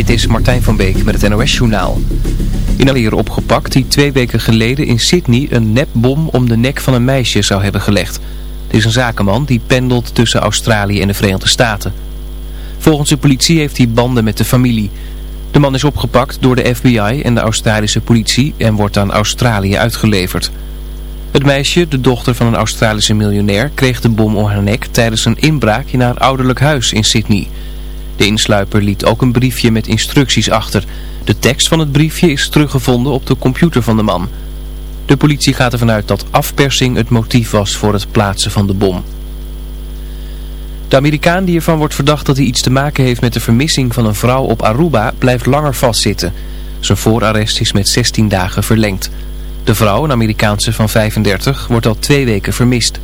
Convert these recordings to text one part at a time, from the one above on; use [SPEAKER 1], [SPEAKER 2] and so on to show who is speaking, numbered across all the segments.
[SPEAKER 1] Dit is Martijn van Beek met het NOS-journaal. In hier opgepakt die twee weken geleden in Sydney een nepbom om de nek van een meisje zou hebben gelegd. Het is een zakenman die pendelt tussen Australië en de Verenigde Staten. Volgens de politie heeft hij banden met de familie. De man is opgepakt door de FBI en de Australische politie en wordt aan Australië uitgeleverd. Het meisje, de dochter van een Australische miljonair, kreeg de bom om haar nek tijdens een inbraak in haar ouderlijk huis in Sydney. De insluiper liet ook een briefje met instructies achter. De tekst van het briefje is teruggevonden op de computer van de man. De politie gaat ervan uit dat afpersing het motief was voor het plaatsen van de bom. De Amerikaan die ervan wordt verdacht dat hij iets te maken heeft met de vermissing van een vrouw op Aruba blijft langer vastzitten. Zijn voorarrest is met 16 dagen verlengd. De vrouw, een Amerikaanse van 35, wordt al twee weken vermist.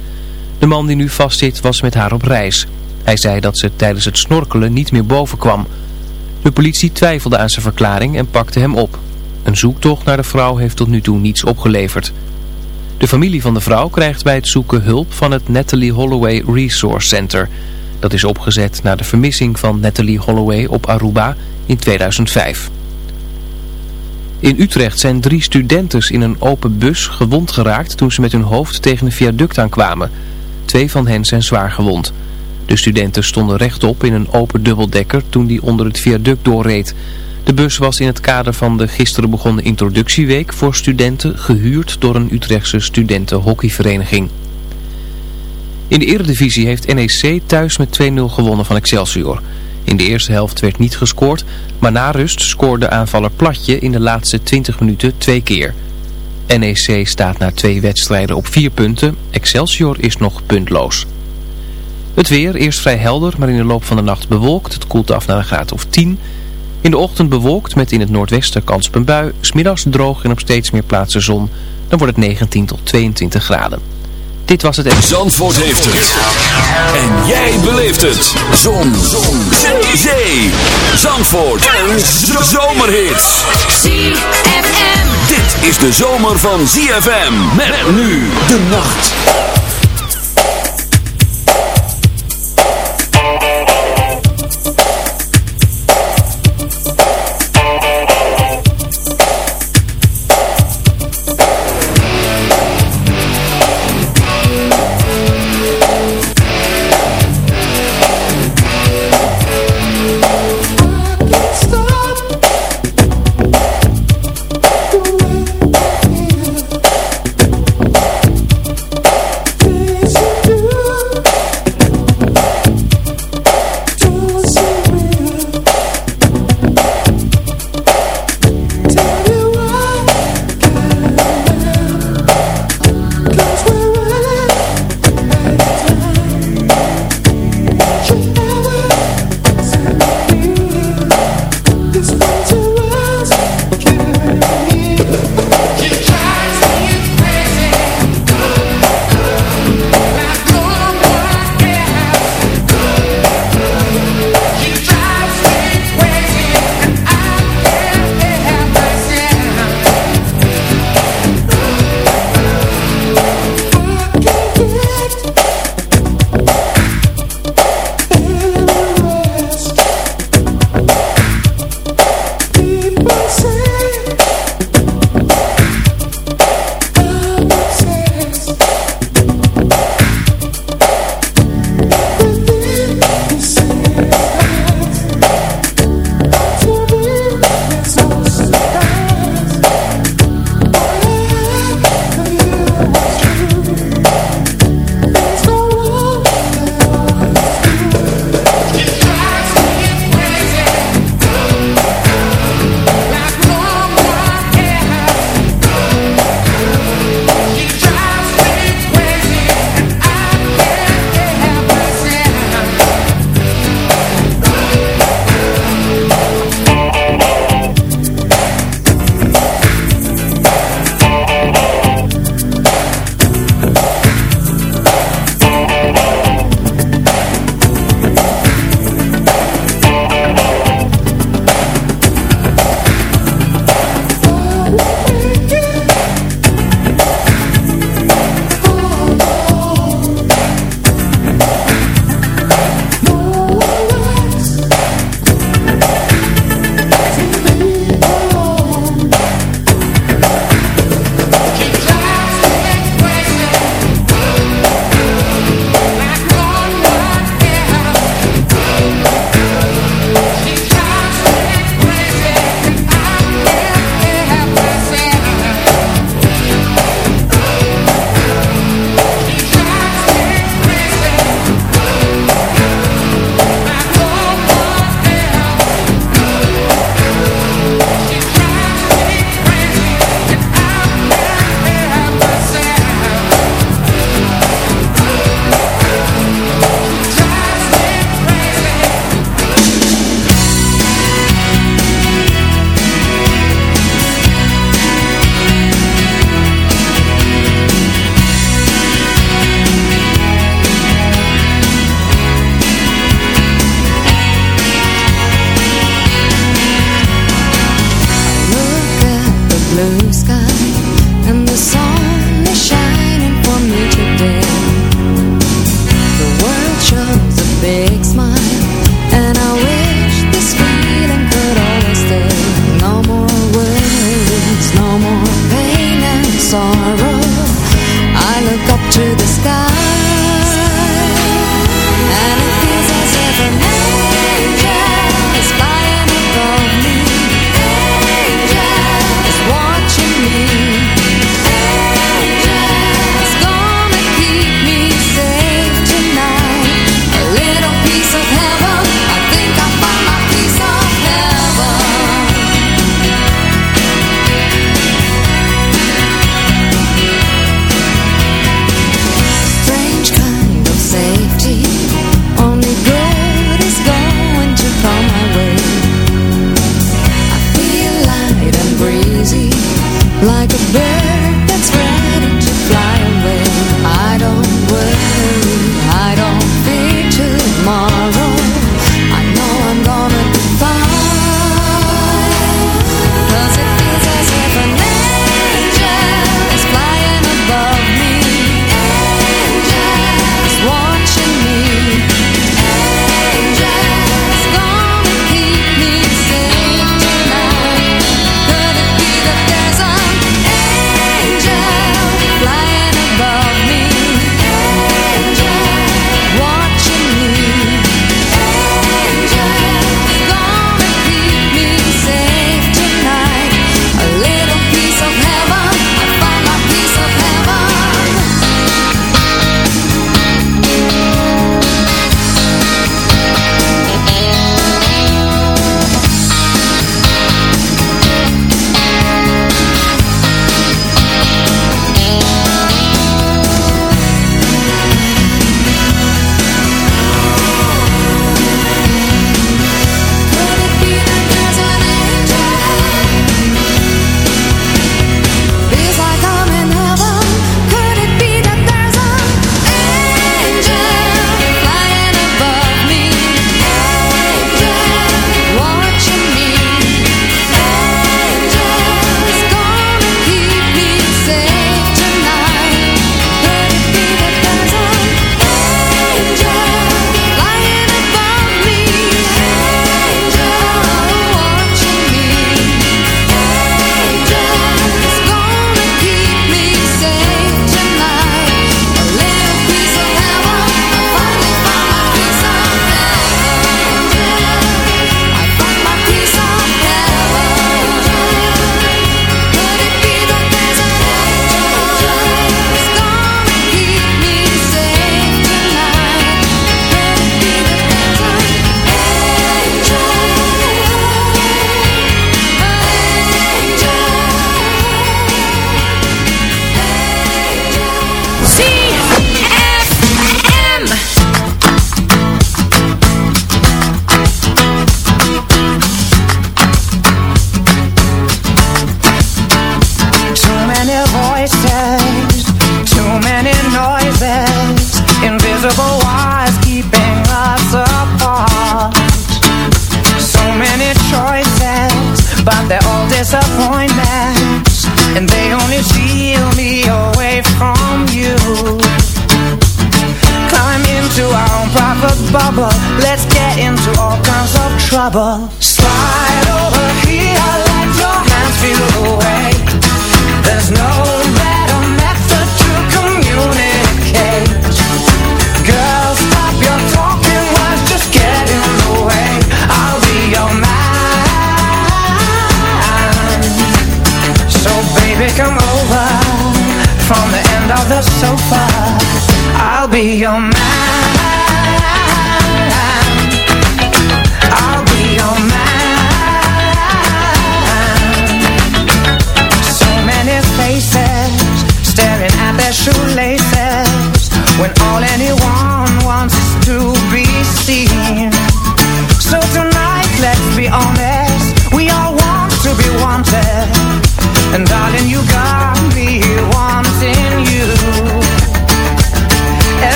[SPEAKER 1] De man die nu vastzit was met haar op reis. Hij zei dat ze tijdens het snorkelen niet meer boven kwam. De politie twijfelde aan zijn verklaring en pakte hem op. Een zoektocht naar de vrouw heeft tot nu toe niets opgeleverd. De familie van de vrouw krijgt bij het zoeken hulp van het Natalie Holloway Resource Center. Dat is opgezet na de vermissing van Natalie Holloway op Aruba in 2005. In Utrecht zijn drie studenten in een open bus gewond geraakt toen ze met hun hoofd tegen een viaduct aankwamen. Twee van hen zijn zwaar gewond. De studenten stonden rechtop in een open dubbeldekker toen die onder het viaduct doorreed. De bus was in het kader van de gisteren begonnen introductieweek voor studenten gehuurd door een Utrechtse studentenhockeyvereniging. In de Eredivisie heeft NEC thuis met 2-0 gewonnen van Excelsior. In de eerste helft werd niet gescoord, maar na rust scoorde aanvaller Platje in de laatste 20 minuten twee keer. NEC staat na twee wedstrijden op vier punten, Excelsior is nog puntloos. Het weer, eerst vrij helder, maar in de loop van de nacht bewolkt. Het koelt af naar een graad of 10. In de ochtend bewolkt met in het noordwesten kans op een bui. Smiddags droog en op steeds meer plaatsen zon. Dan wordt het 19 tot 22 graden. Dit was het...
[SPEAKER 2] Zandvoort heeft het. En jij beleeft het. Zon. zon. Zee. Zee. Zandvoort. Een zomerhit.
[SPEAKER 3] ZFM.
[SPEAKER 2] Dit is de zomer van ZFM. Met nu de nacht.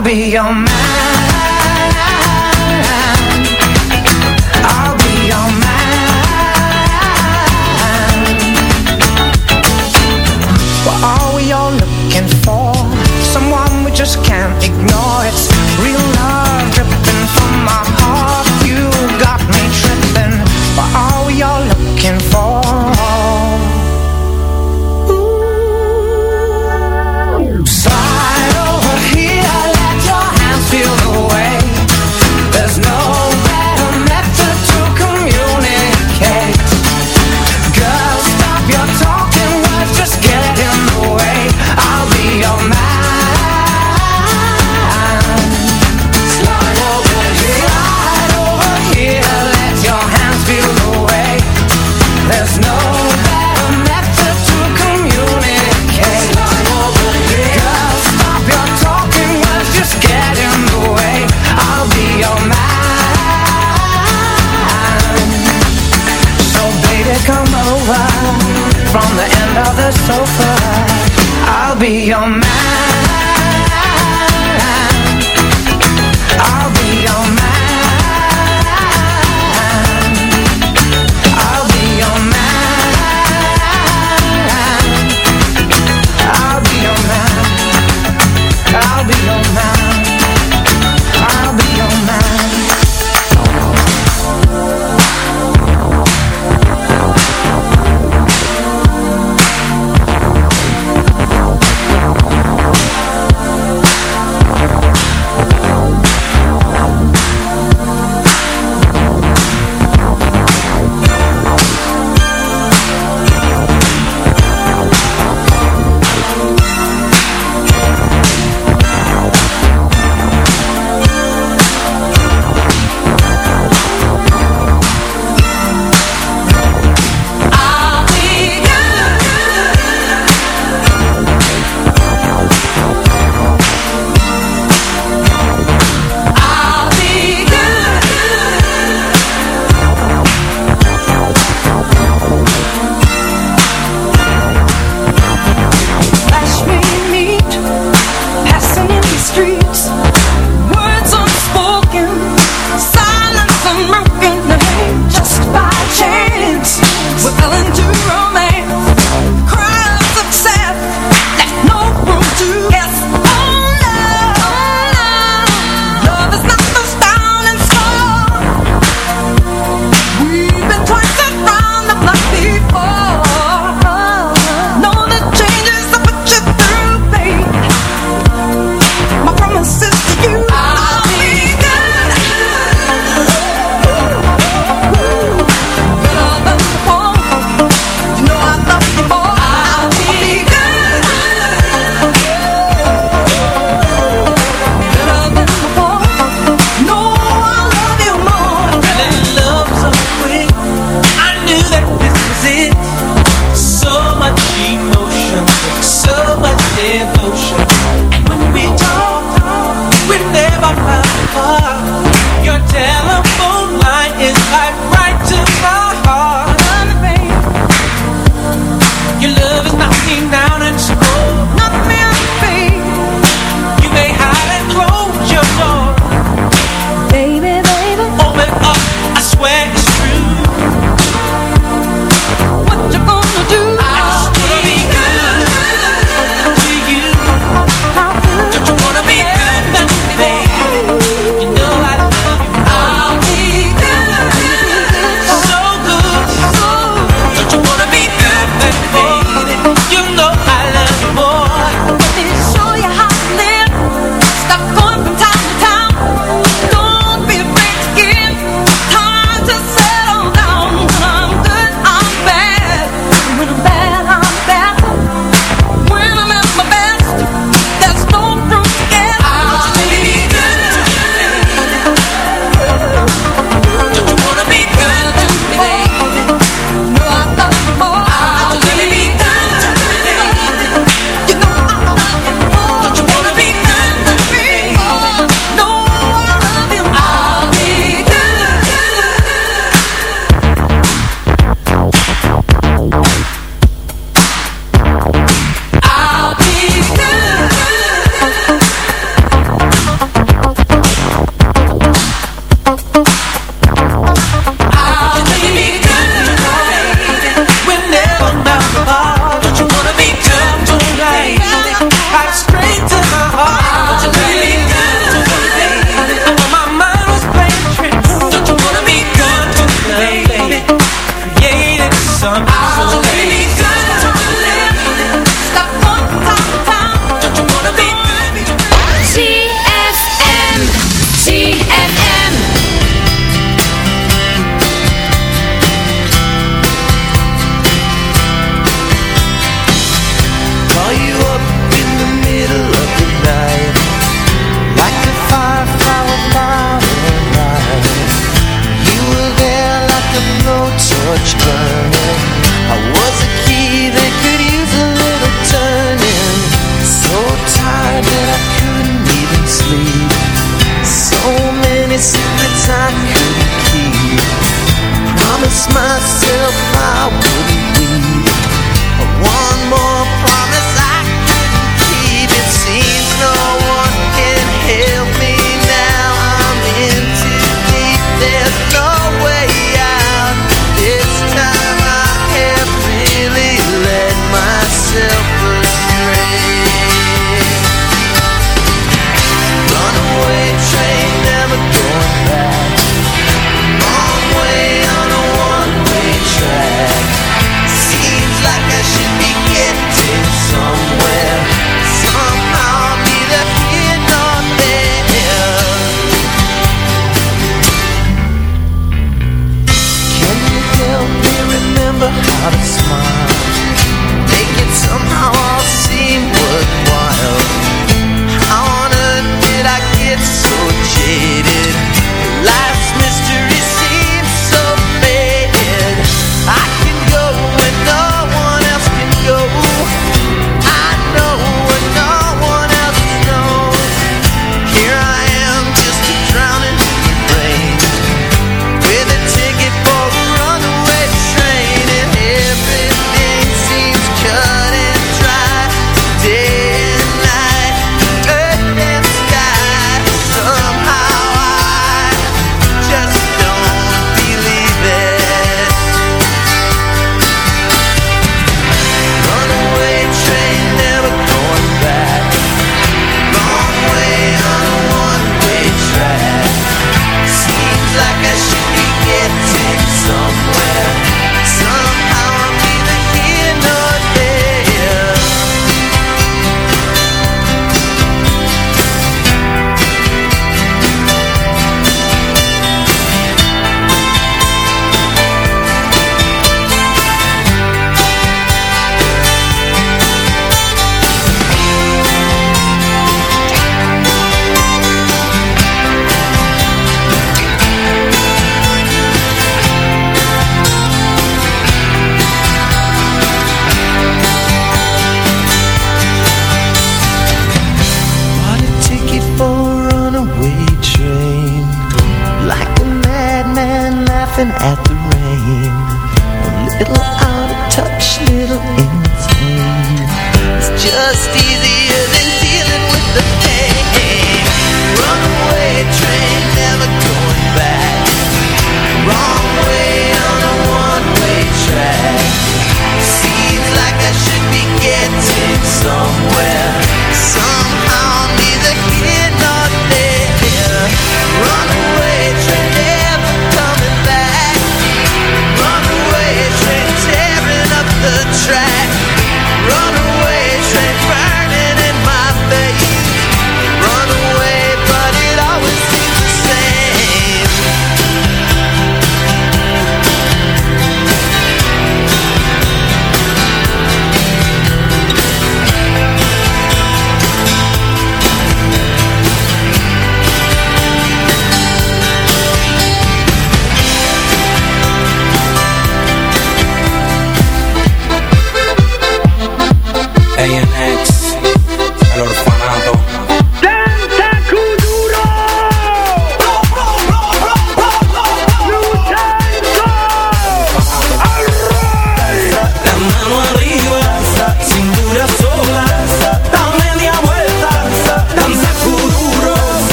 [SPEAKER 4] I'll be your man. Be your man.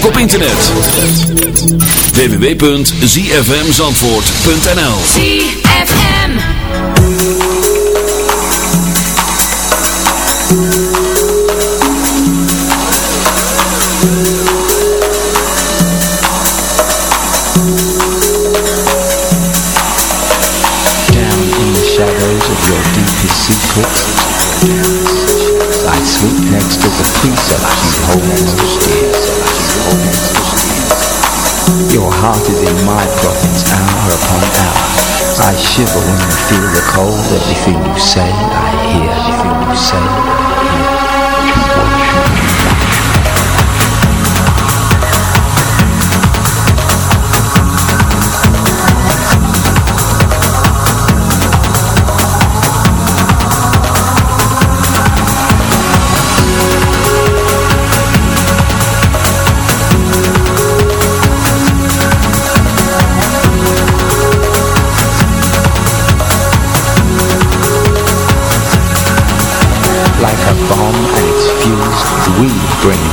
[SPEAKER 2] Ook op internet. www.zfmzandvoort.nl
[SPEAKER 3] ZFM.
[SPEAKER 5] Down in the shadows of your deepest secrets I sleep next to the precepts you hold most dear Your heart is in my province hour upon hour. I shiver when I feel the cold. Everything you say I hear. Everything you say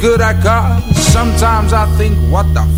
[SPEAKER 6] good I got, sometimes I think, what the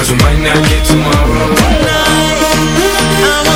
[SPEAKER 7] Cause we might not get tomorrow.
[SPEAKER 8] Want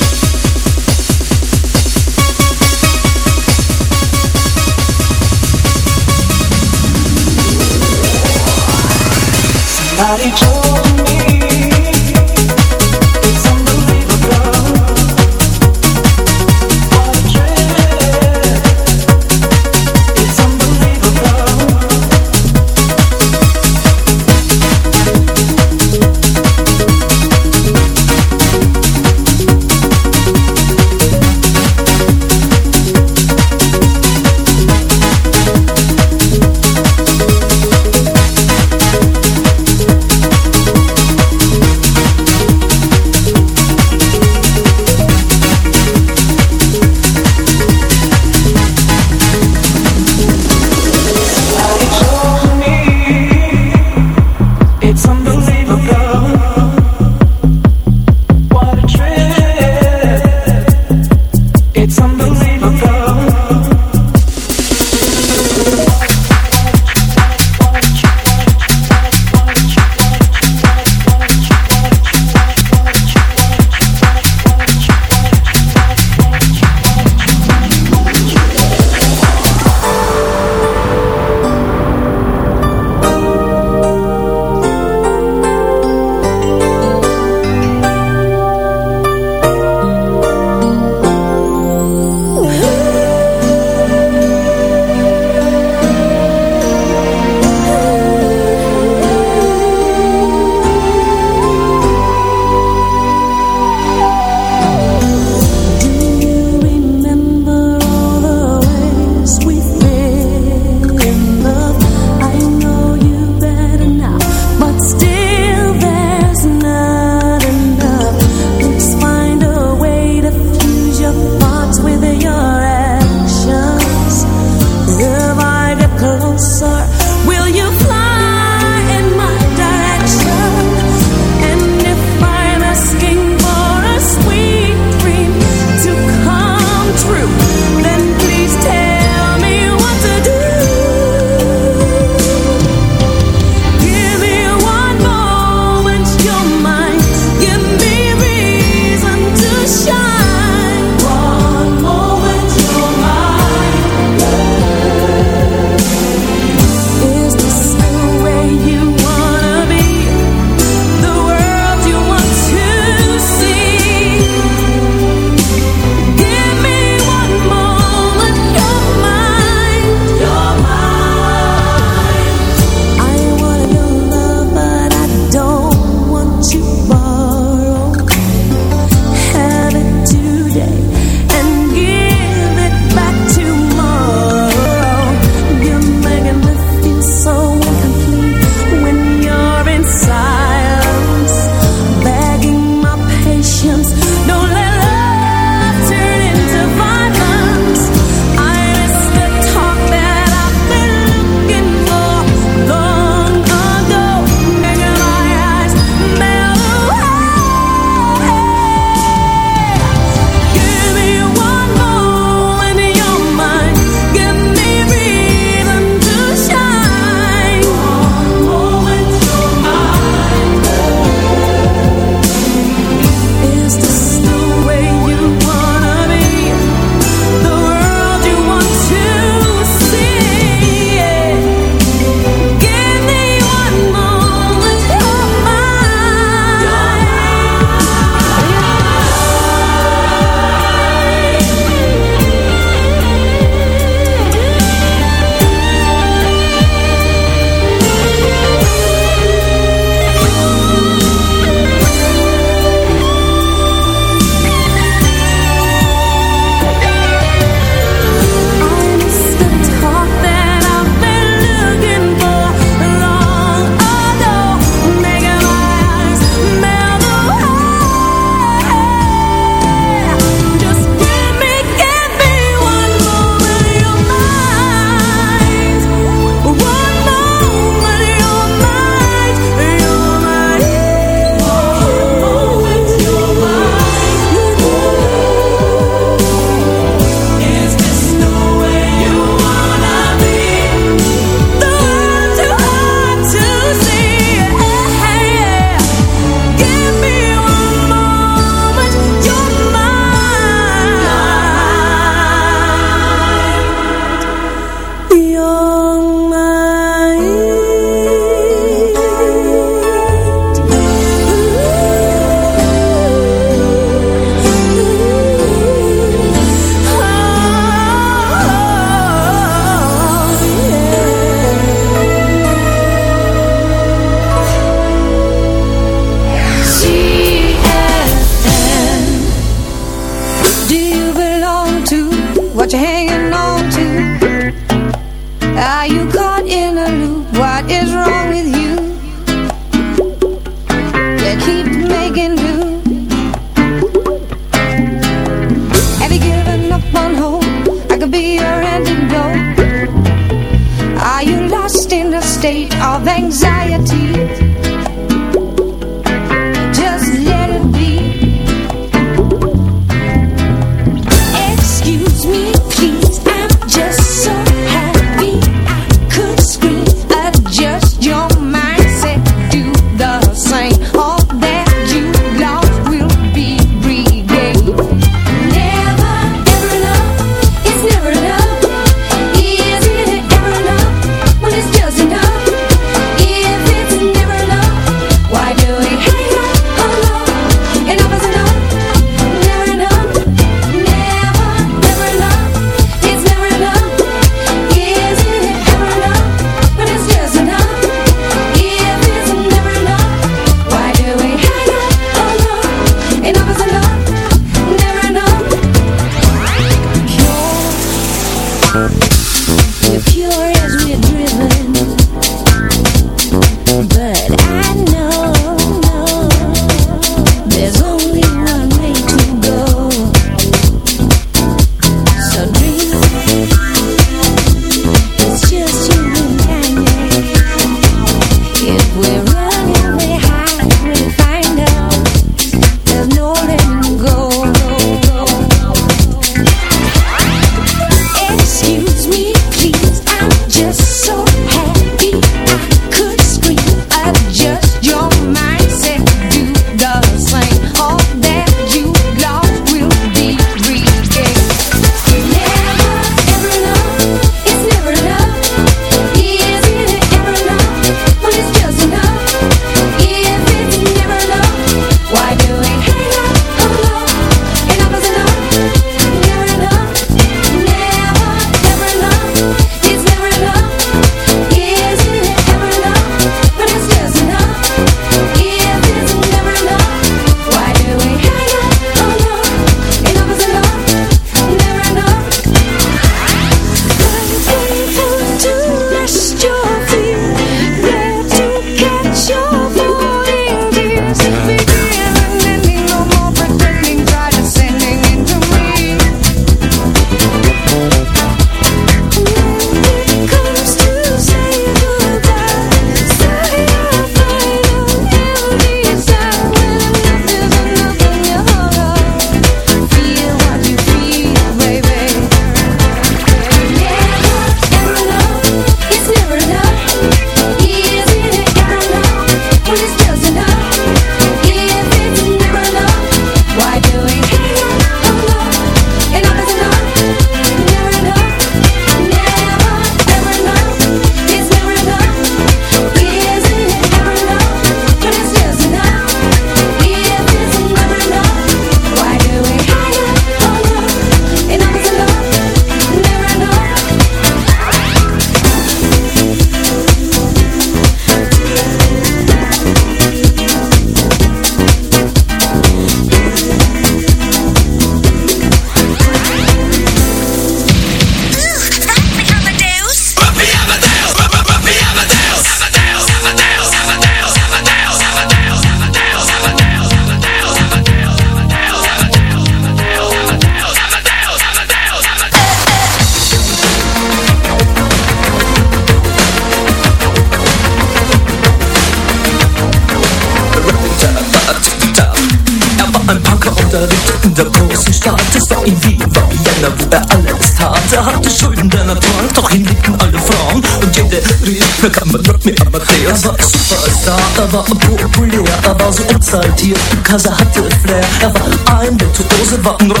[SPEAKER 8] give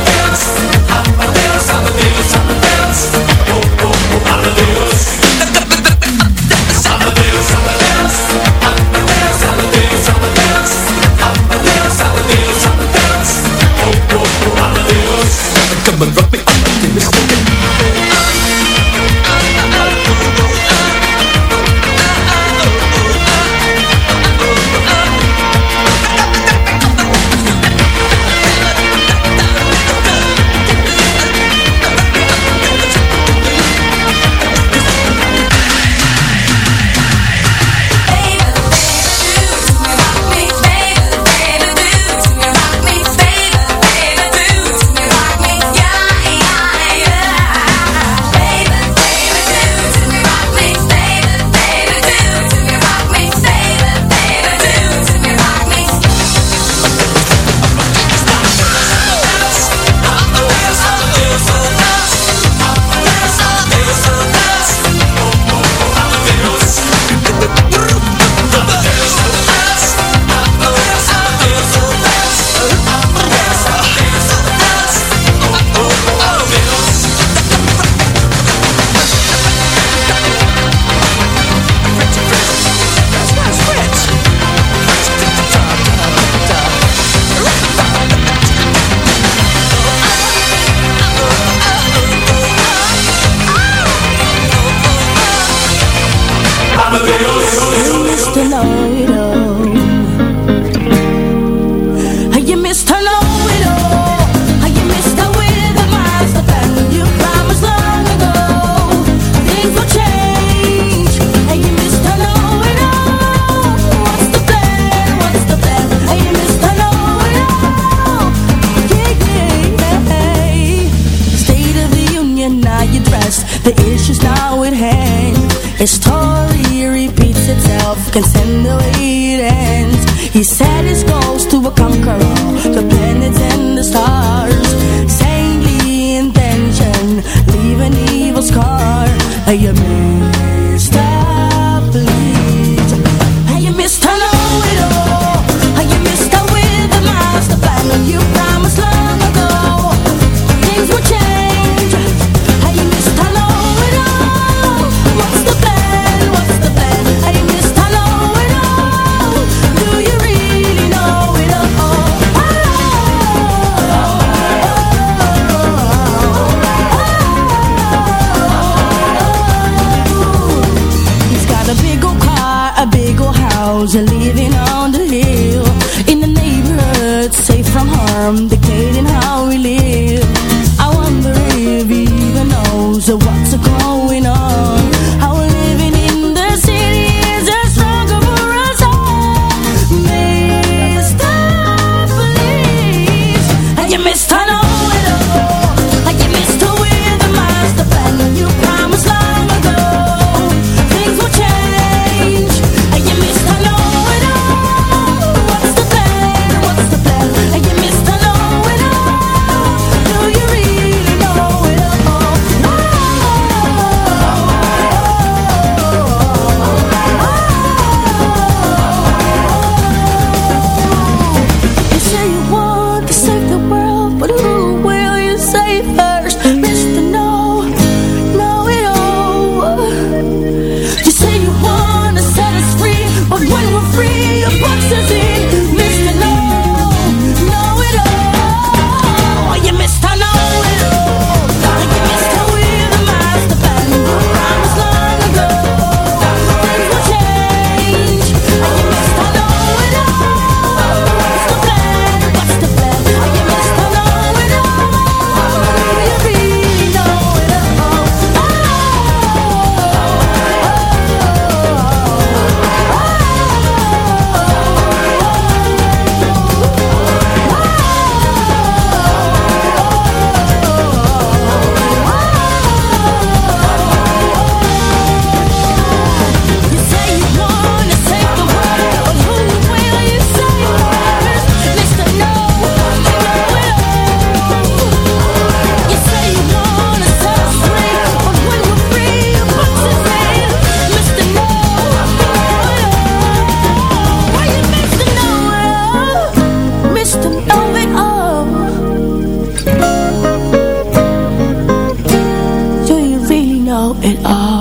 [SPEAKER 9] know it all.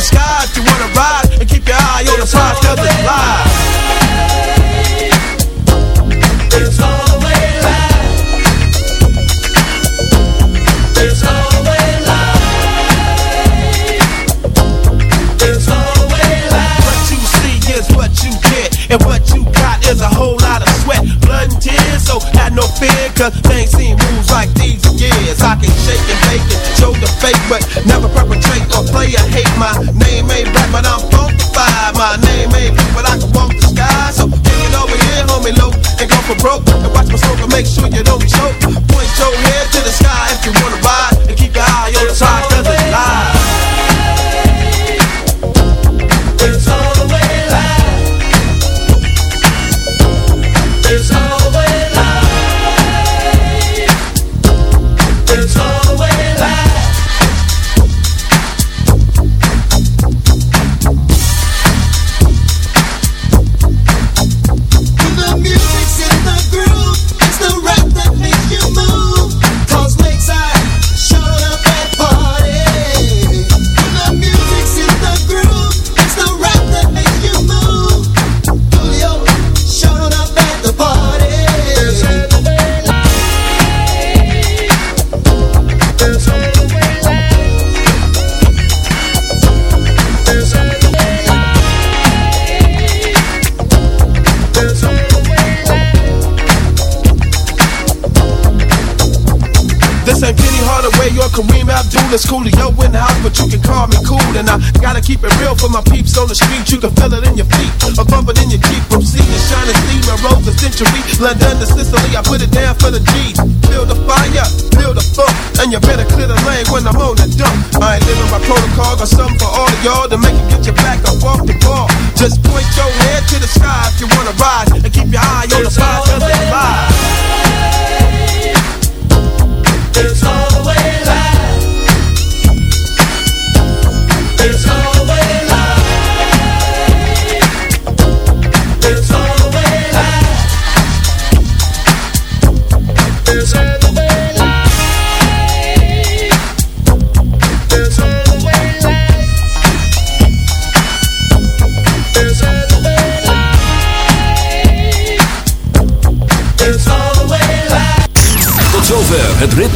[SPEAKER 9] the
[SPEAKER 10] sky if you wanna ride and keep your eye on the prize cause it's live. It's always live. It's always And what you got is a whole lot of sweat, blood and tears, so have no fear, cause things make sure you don't choke. century. London